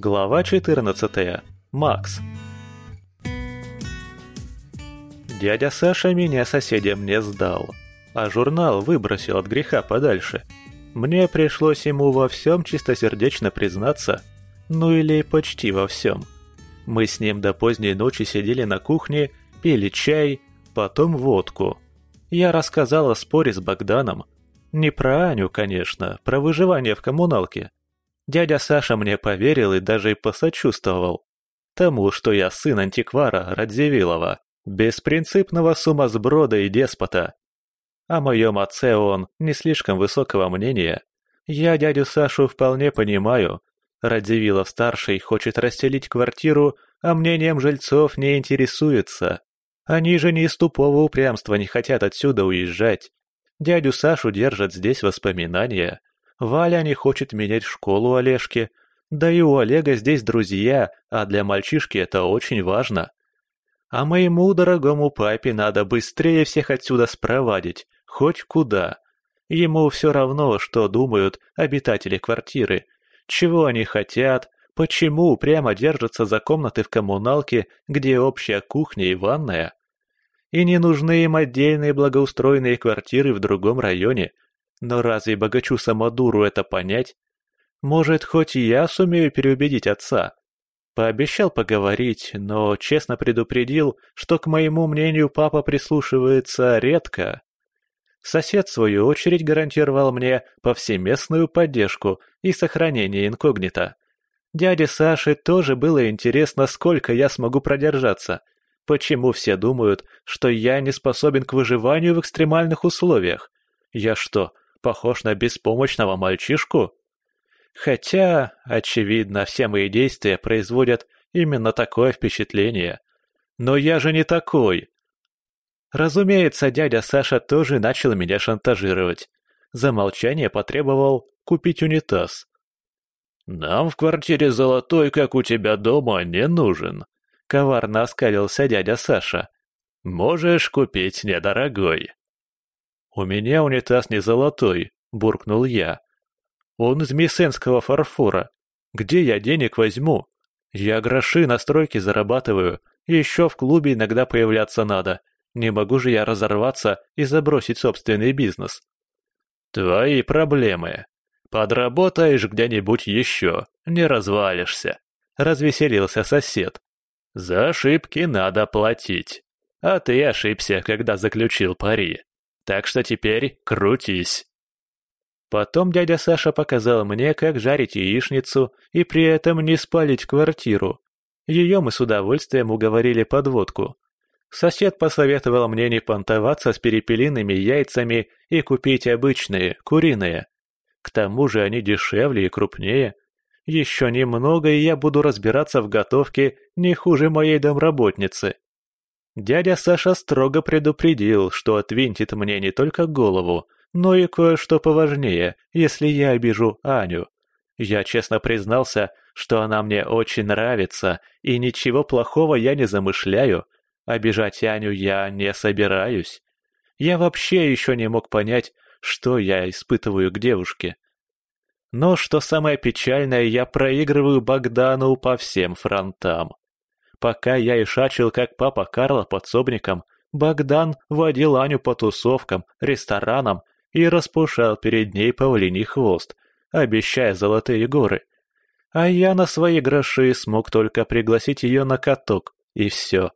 Глава 14. Макс. Дядя Саша меня соседям не сдал, а журнал выбросил от греха подальше. Мне пришлось ему во всем чистосердечно признаться, ну или почти во всем. Мы с ним до поздней ночи сидели на кухне, пили чай, потом водку. Я рассказал о споре с Богданом. Не про Аню, конечно, про выживание в коммуналке. Дядя Саша мне поверил и даже и посочувствовал. Тому, что я сын антиквара Радзивиллова, беспринципного сумасброда и деспота. О моем отце он не слишком высокого мнения. Я дядю Сашу вполне понимаю. Радзивиллов-старший хочет расселить квартиру, а мнением жильцов не интересуется. Они же не из тупого упрямства не хотят отсюда уезжать. Дядю Сашу держат здесь воспоминания. Валя не хочет менять школу Олежки. Да и у Олега здесь друзья, а для мальчишки это очень важно. А моему дорогому папе надо быстрее всех отсюда спровадить, хоть куда. Ему все равно, что думают обитатели квартиры, чего они хотят, почему прямо держатся за комнаты в коммуналке, где общая кухня и ванная. И не нужны им отдельные благоустроенные квартиры в другом районе – но разве богачу-самодуру это понять? Может, хоть я сумею переубедить отца? Пообещал поговорить, но честно предупредил, что к моему мнению папа прислушивается редко. Сосед, в свою очередь, гарантировал мне повсеместную поддержку и сохранение инкогнито. Дяде Саше тоже было интересно, сколько я смогу продержаться. Почему все думают, что я не способен к выживанию в экстремальных условиях? Я что, похож на беспомощного мальчишку? Хотя, очевидно, все мои действия производят именно такое впечатление. Но я же не такой. Разумеется, дядя Саша тоже начал меня шантажировать. За молчание потребовал купить унитаз. «Нам в квартире золотой, как у тебя дома, не нужен», — коварно оскалился дядя Саша. «Можешь купить недорогой». «У меня унитаз не золотой», — буркнул я. «Он из мессенского фарфора. Где я денег возьму? Я гроши на стройке зарабатываю, еще в клубе иногда появляться надо. Не могу же я разорваться и забросить собственный бизнес». «Твои проблемы. Подработаешь где-нибудь еще, не развалишься», — развеселился сосед. «За ошибки надо платить. А ты ошибся, когда заключил пари. Так что теперь крутись. Потом дядя Саша показал мне, как жарить яичницу и при этом не спалить квартиру. Ее мы с удовольствием уговорили под водку. Сосед посоветовал мне не понтоваться с перепелиными яйцами и купить обычные, куриные. К тому же они дешевле и крупнее. Еще немного, и я буду разбираться в готовке не хуже моей домработницы. Дядя Саша строго предупредил, что отвинтит мне не только голову, но и кое-что поважнее, если я обижу Аню. Я честно признался, что она мне очень нравится, и ничего плохого я не замышляю. Обижать Аню я не собираюсь. Я вообще еще не мог понять, что я испытываю к девушке. Но что самое печальное, я проигрываю Богдану по всем фронтам. Пока я ишачил как папа Карла подсобником, Богдан водил Аню по тусовкам, ресторанам и распушал перед ней павлиний хвост, обещая золотые горы. А я на свои гроши смог только пригласить ее на каток, и все.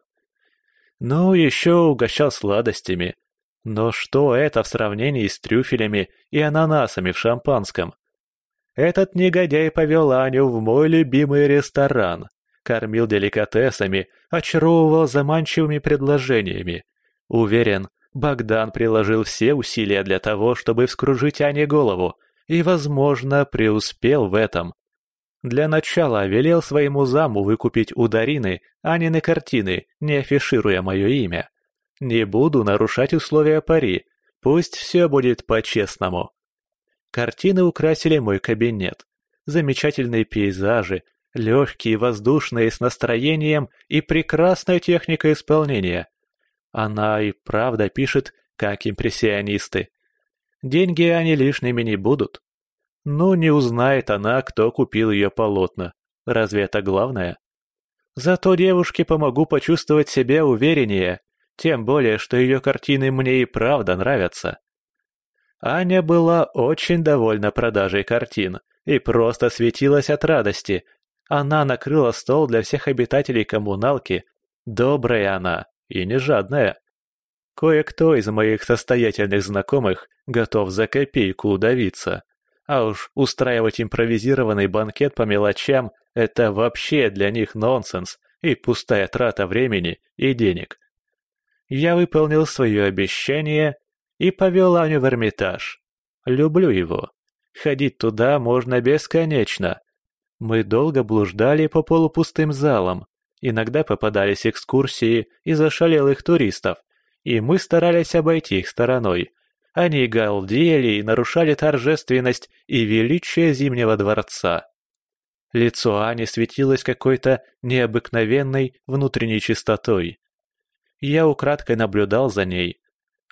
Ну, еще угощал сладостями. Но что это в сравнении с трюфелями и ананасами в шампанском? Этот негодяй повел Аню в мой любимый ресторан, кормил деликатесами, очаровывал заманчивыми предложениями. Уверен, Богдан приложил все усилия для того, чтобы вскружить Ане голову, и, возможно, преуспел в этом. Для начала велел своему заму выкупить у Дарины Анины картины, не афишируя мое имя. Не буду нарушать условия пари, пусть все будет по-честному. Картины украсили мой кабинет. Замечательные пейзажи, легкие, воздушные, с настроением и прекрасная техника исполнения. Она и правда пишет, как импрессионисты. Деньги они лишними не будут. Ну, не узнает она, кто купил ее полотна. Разве это главное? Зато девушке помогу почувствовать себя увереннее, тем более, что ее картины мне и правда нравятся. Аня была очень довольна продажей картин и просто светилась от радости. Она накрыла стол для всех обитателей коммуналки. Добрая она и не жадная. Кое-кто из моих состоятельных знакомых готов за копейку удавиться. А уж устраивать импровизированный банкет по мелочам – это вообще для них нонсенс и пустая трата времени и денег. Я выполнил свое обещание и повел Аню в Эрмитаж. Люблю его. Ходить туда можно бесконечно. Мы долго блуждали по полупустым залам. Иногда попадались экскурсии из ошалелых туристов, и мы старались обойти их стороной – они галдели и нарушали торжественность и величие Зимнего дворца. Лицо Ани светилось какой-то необыкновенной внутренней чистотой. Я украдкой наблюдал за ней.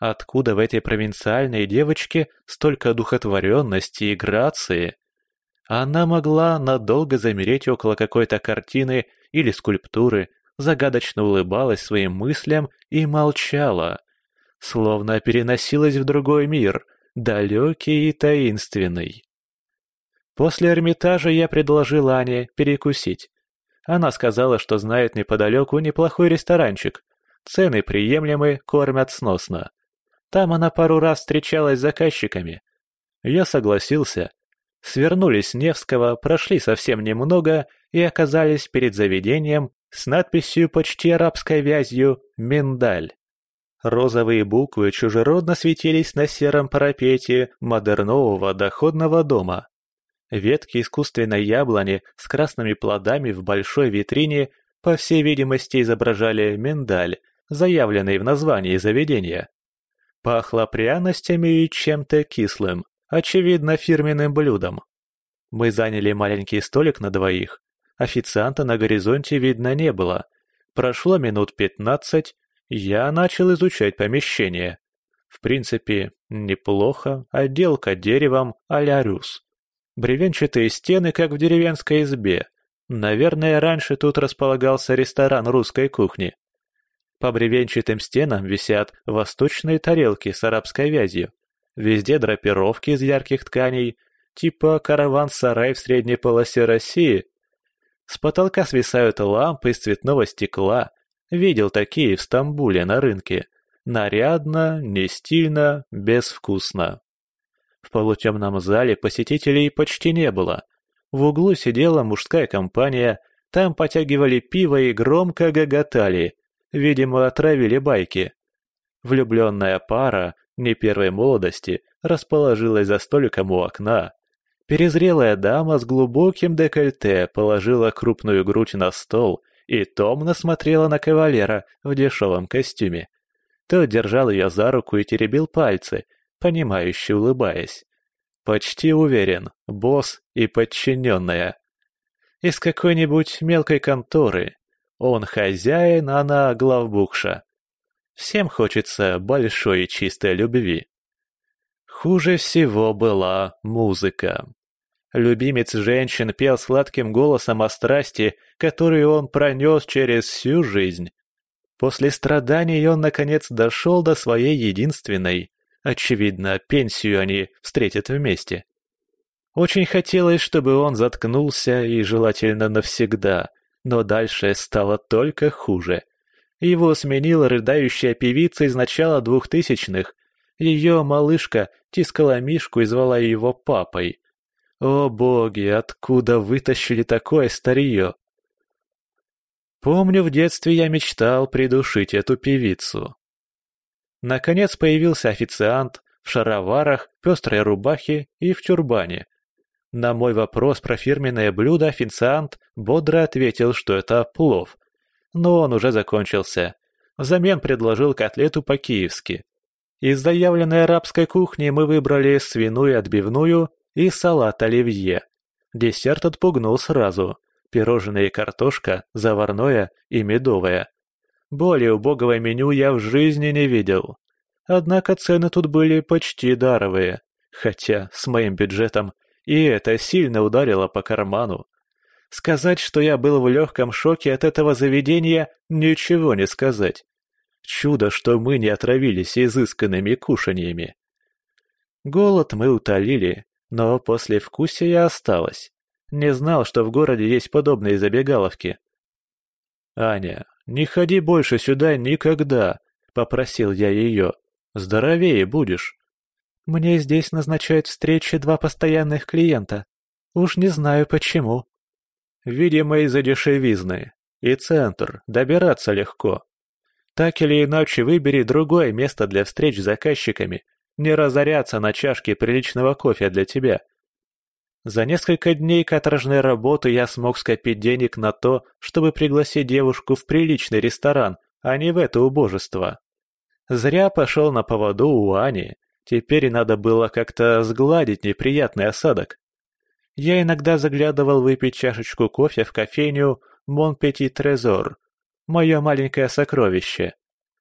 Откуда в этой провинциальной девочке столько духотворенности и грации? Она могла надолго замереть около какой-то картины или скульптуры, загадочно улыбалась своим мыслям и молчала словно переносилась в другой мир, далекий и таинственный. После Эрмитажа я предложил Ане перекусить. Она сказала, что знает неподалеку неплохой ресторанчик. Цены приемлемы, кормят сносно. Там она пару раз встречалась с заказчиками. Я согласился. Свернули с Невского, прошли совсем немного и оказались перед заведением с надписью почти арабской вязью «Миндаль». Розовые буквы чужеродно светились на сером парапете модернового доходного дома. Ветки искусственной яблони с красными плодами в большой витрине, по всей видимости, изображали миндаль, заявленный в названии заведения. Пахло пряностями и чем-то кислым, очевидно, фирменным блюдом. Мы заняли маленький столик на двоих. Официанта на горизонте видно не было. Прошло минут пятнадцать, я начал изучать помещение. В принципе, неплохо, отделка деревом а-ля рюс. Бревенчатые стены, как в деревенской избе. Наверное, раньше тут располагался ресторан русской кухни. По бревенчатым стенам висят восточные тарелки с арабской вязью. Везде драпировки из ярких тканей, типа караван-сарай в средней полосе России. С потолка свисают лампы из цветного стекла, Видел такие в Стамбуле на рынке. Нарядно, не стильно, безвкусно. В полутемном зале посетителей почти не было. В углу сидела мужская компания, там потягивали пиво и громко гоготали. Видимо, отравили байки. Влюбленная пара, не первой молодости, расположилась за столиком у окна. Перезрелая дама с глубоким декольте положила крупную грудь на стол и томно смотрела на кавалера в дешевом костюме. Тот держал ее за руку и теребил пальцы, понимающе улыбаясь. Почти уверен, босс и подчиненная. Из какой-нибудь мелкой конторы. Он хозяин, она главбухша. Всем хочется большой и чистой любви. Хуже всего была музыка. Любимец женщин пел сладким голосом о страсти, которую он пронес через всю жизнь. После страданий он, наконец, дошел до своей единственной. Очевидно, пенсию они встретят вместе. Очень хотелось, чтобы он заткнулся и желательно навсегда, но дальше стало только хуже. Его сменила рыдающая певица из начала двухтысячных. Ее малышка тискала Мишку и звала его папой. О боги, откуда вытащили такое старье? Помню, в детстве я мечтал придушить эту певицу. Наконец появился официант в шароварах, пестрой рубахе и в тюрбане. На мой вопрос про фирменное блюдо официант бодро ответил, что это плов. Но он уже закончился. Взамен предложил котлету по-киевски. Из заявленной арабской кухни мы выбрали свиную отбивную и салат оливье. Десерт отпугнул сразу. Пирожные и картошка, заварное и медовое. Более убогого меню я в жизни не видел. Однако цены тут были почти даровые, хотя с моим бюджетом и это сильно ударило по карману. Сказать, что я был в легком шоке от этого заведения, ничего не сказать. Чудо, что мы не отравились изысканными кушаньями. Голод мы утолили, но после вкусия осталось. Не знал, что в городе есть подобные забегаловки. «Аня, не ходи больше сюда никогда», — попросил я ее. «Здоровее будешь». «Мне здесь назначают встречи два постоянных клиента. Уж не знаю почему». «Видимо, из-за дешевизны. И центр, добираться легко. Так или иначе, выбери другое место для встреч с заказчиками, не разоряться на чашке приличного кофе для тебя. За несколько дней каторжной работы я смог скопить денег на то, чтобы пригласить девушку в приличный ресторан, а не в это убожество. Зря пошел на поводу у Ани, теперь надо было как-то сгладить неприятный осадок. Я иногда заглядывал выпить чашечку кофе в кофейню «Мон Пети Трезор», мое маленькое сокровище.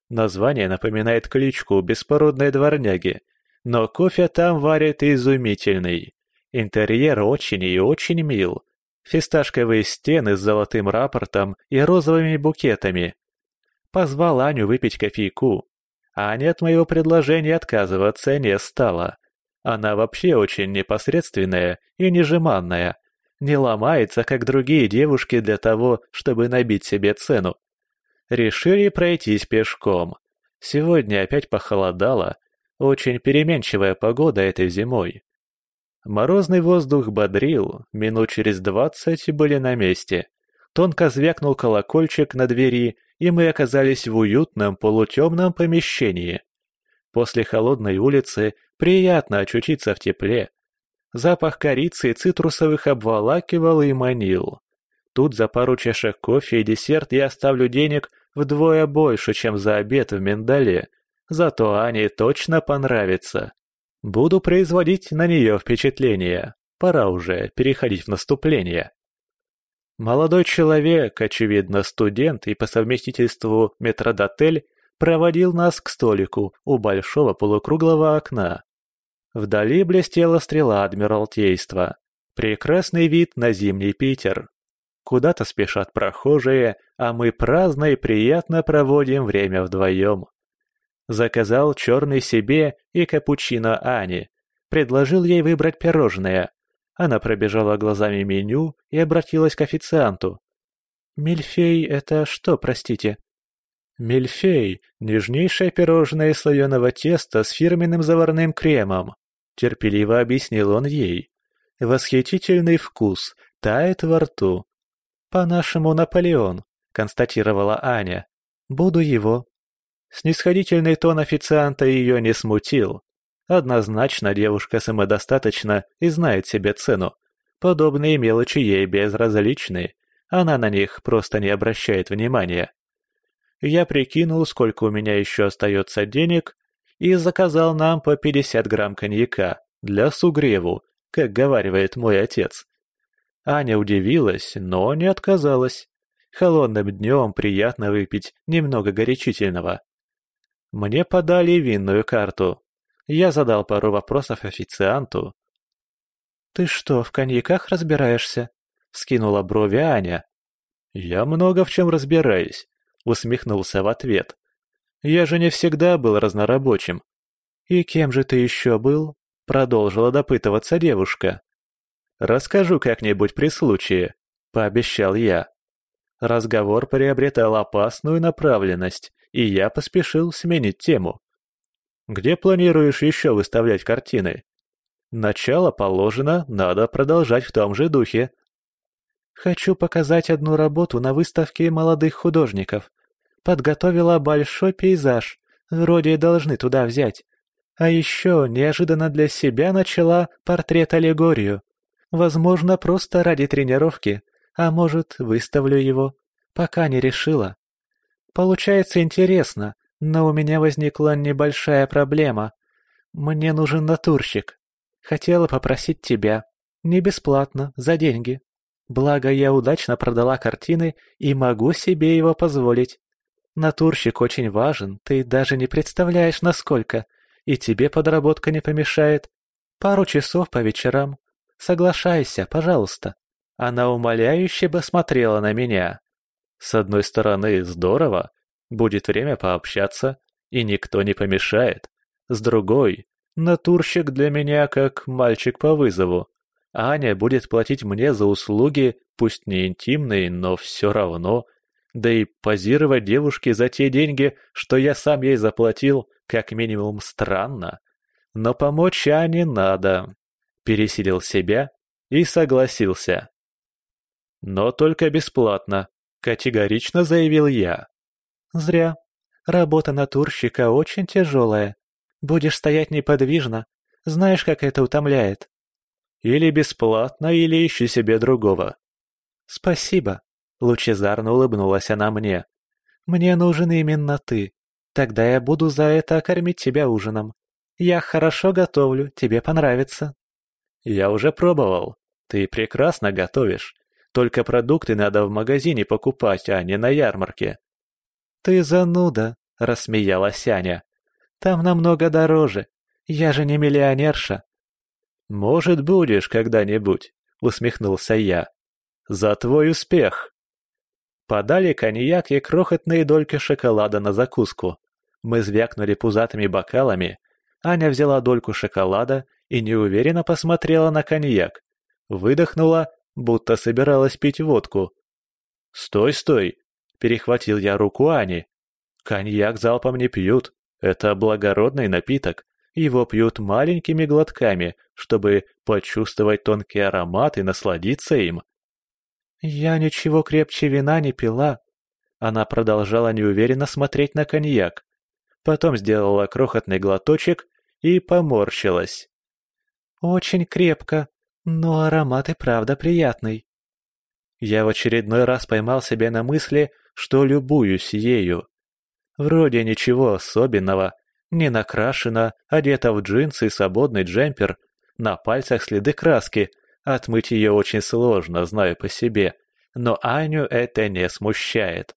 Название напоминает кличку беспородной дворняги, но кофе там варят изумительный. Интерьер очень и очень мил. Фисташковые стены с золотым рапортом и розовыми букетами. Позвал Аню выпить кофейку. Аня от моего предложения отказываться не стала. Она вообще очень непосредственная и нежеманная. Не ломается, как другие девушки, для того, чтобы набить себе цену. Решили пройтись пешком. Сегодня опять похолодало. Очень переменчивая погода этой зимой. Морозный воздух бодрил, минут через двадцать были на месте. Тонко звякнул колокольчик на двери, и мы оказались в уютном полутемном помещении. После холодной улицы приятно очутиться в тепле. Запах корицы и цитрусовых обволакивал и манил. Тут за пару чашек кофе и десерт я оставлю денег вдвое больше, чем за обед в миндале. Зато Ане точно понравится. Буду производить на нее впечатление. Пора уже переходить в наступление. Молодой человек, очевидно студент и по совместительству метродотель, проводил нас к столику у большого полукруглого окна. Вдали блестела стрела Адмиралтейства. Прекрасный вид на зимний Питер. Куда-то спешат прохожие, а мы праздно и приятно проводим время вдвоем. Заказал черный себе и капучино Ане. Предложил ей выбрать пирожное. Она пробежала глазами меню и обратилась к официанту. «Мильфей — это что, простите?» «Мильфей — нежнейшее пирожное из слоеного теста с фирменным заварным кремом», — терпеливо объяснил он ей. «Восхитительный вкус, тает во рту, «По-нашему Наполеон», — констатировала Аня. «Буду его». Снисходительный тон официанта ее не смутил. Однозначно девушка самодостаточна и знает себе цену. Подобные мелочи ей безразличны. Она на них просто не обращает внимания. Я прикинул, сколько у меня еще остается денег, и заказал нам по 50 грамм коньяка для сугреву, как говаривает мой отец. Аня удивилась, но не отказалась. Холодным днем приятно выпить немного горячительного. Мне подали винную карту. Я задал пару вопросов официанту. «Ты что, в коньяках разбираешься?» — скинула брови Аня. «Я много в чем разбираюсь», — усмехнулся в ответ. «Я же не всегда был разнорабочим». «И кем же ты еще был?» — продолжила допытываться девушка. «Расскажу как-нибудь при случае», — пообещал я. Разговор приобретал опасную направленность, и я поспешил сменить тему. «Где планируешь еще выставлять картины?» «Начало положено, надо продолжать в том же духе». «Хочу показать одну работу на выставке молодых художников. Подготовила большой пейзаж, вроде должны туда взять. А еще неожиданно для себя начала портрет-аллегорию. Возможно, просто ради тренировки, а может, выставлю его. Пока не решила. Получается интересно, но у меня возникла небольшая проблема. Мне нужен натурщик. Хотела попросить тебя. Не бесплатно, за деньги. Благо, я удачно продала картины и могу себе его позволить. Натурщик очень важен, ты даже не представляешь, насколько. И тебе подработка не помешает. Пару часов по вечерам, Соглашайся, пожалуйста». она умоляюще бы смотрела на меня. С одной стороны, здорово, будет время пообщаться, и никто не помешает. С другой, натурщик для меня как мальчик по вызову. Аня будет платить мне за услуги, пусть не интимные, но все равно. Да и позировать девушке за те деньги, что я сам ей заплатил, как минимум странно. Но помочь Ане надо. Пересилил себя и согласился. Но только бесплатно, категорично заявил я. Зря. Работа натурщика очень тяжелая. Будешь стоять неподвижно. Знаешь, как это утомляет. Или бесплатно, или ищи себе другого. Спасибо. Лучезарно улыбнулась она мне. Мне нужен именно ты. Тогда я буду за это кормить тебя ужином. Я хорошо готовлю, тебе понравится. Я уже пробовал. Ты прекрасно готовишь. Только продукты надо в магазине покупать, а не на ярмарке». «Ты зануда», — рассмеялась Аня. «Там намного дороже. Я же не миллионерша». «Может, будешь когда-нибудь», — усмехнулся я. «За твой успех!» Подали коньяк и крохотные дольки шоколада на закуску. Мы звякнули пузатыми бокалами. Аня взяла дольку шоколада и неуверенно посмотрела на коньяк. Выдохнула будто собиралась пить водку. «Стой, стой!» — перехватил я руку Ани. «Коньяк залпом не пьют. Это благородный напиток. Его пьют маленькими глотками, чтобы почувствовать тонкий аромат и насладиться им». «Я ничего крепче вина не пила». Она продолжала неуверенно смотреть на коньяк. Потом сделала крохотный глоточек и поморщилась. «Очень крепко», но аромат и правда приятный. Я в очередной раз поймал себя на мысли, что любуюсь ею. Вроде ничего особенного, не накрашена, одета в джинсы и свободный джемпер, на пальцах следы краски, отмыть ее очень сложно, знаю по себе, но Аню это не смущает.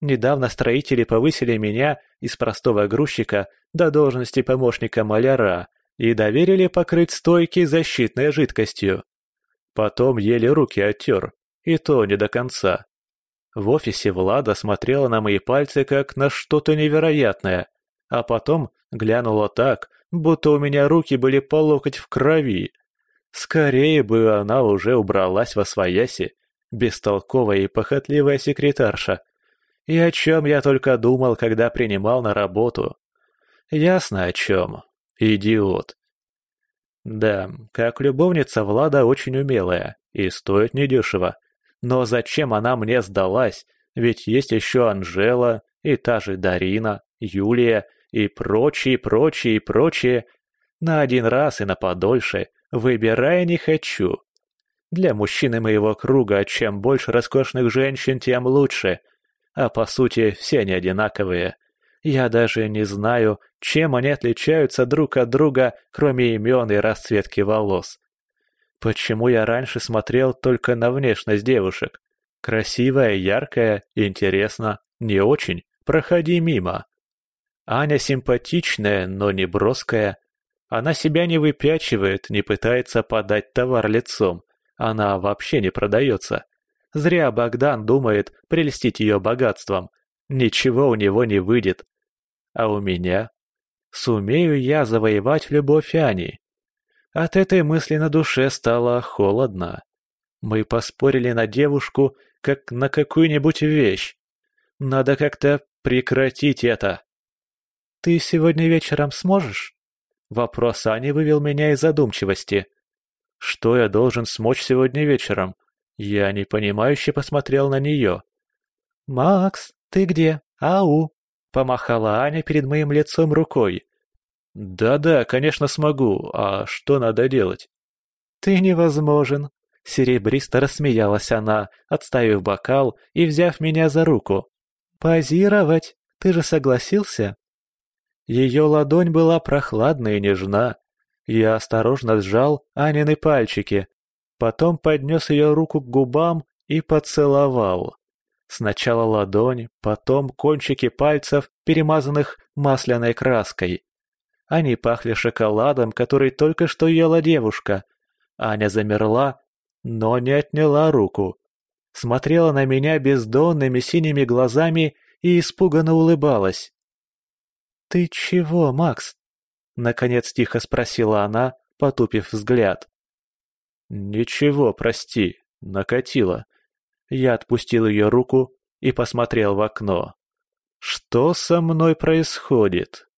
Недавно строители повысили меня из простого грузчика до должности помощника маляра – и доверили покрыть стойки защитной жидкостью. Потом еле руки оттер, и то не до конца. В офисе Влада смотрела на мои пальцы как на что-то невероятное, а потом глянула так, будто у меня руки были по локоть в крови. Скорее бы она уже убралась во свояси, бестолковая и похотливая секретарша. И о чем я только думал, когда принимал на работу. Ясно о чем. Идиот. Да, как любовница Влада очень умелая и стоит недешево. Но зачем она мне сдалась? Ведь есть еще Анжела и та же Дарина, Юлия и прочие, прочие, прочие. На один раз и на подольше. Выбирая не хочу. Для мужчины моего круга чем больше роскошных женщин, тем лучше. А по сути, все они одинаковые. Я даже не знаю, чем они отличаются друг от друга, кроме имен и расцветки волос. Почему я раньше смотрел только на внешность девушек? Красивая, яркая, интересно, не очень, проходи мимо. Аня симпатичная, но не броская. Она себя не выпячивает, не пытается подать товар лицом. Она вообще не продается. Зря Богдан думает прельстить ее богатством. Ничего у него не выйдет. А у меня? Сумею я завоевать любовь Ани? От этой мысли на душе стало холодно. Мы поспорили на девушку, как на какую-нибудь вещь. Надо как-то прекратить это. «Ты сегодня вечером сможешь?» Вопрос Ани вывел меня из задумчивости. «Что я должен смочь сегодня вечером?» Я непонимающе посмотрел на нее. «Макс, ты где? Ау!» Помахала Аня перед моим лицом рукой. «Да-да, конечно смогу. А что надо делать?» «Ты невозможен!» Серебристо рассмеялась она, отставив бокал и взяв меня за руку. «Позировать! Ты же согласился?» Ее ладонь была прохладна и нежна. Я осторожно сжал Анины пальчики, потом поднес ее руку к губам и поцеловал. Сначала ладонь, потом кончики пальцев, перемазанных масляной краской. Они пахли шоколадом, который только что ела девушка. Аня замерла, но не отняла руку. Смотрела на меня бездонными синими глазами и испуганно улыбалась. «Ты чего, Макс?» — наконец тихо спросила она, потупив взгляд. «Ничего, прости, накатила». Я отпустил ее руку и посмотрел в окно. «Что со мной происходит?»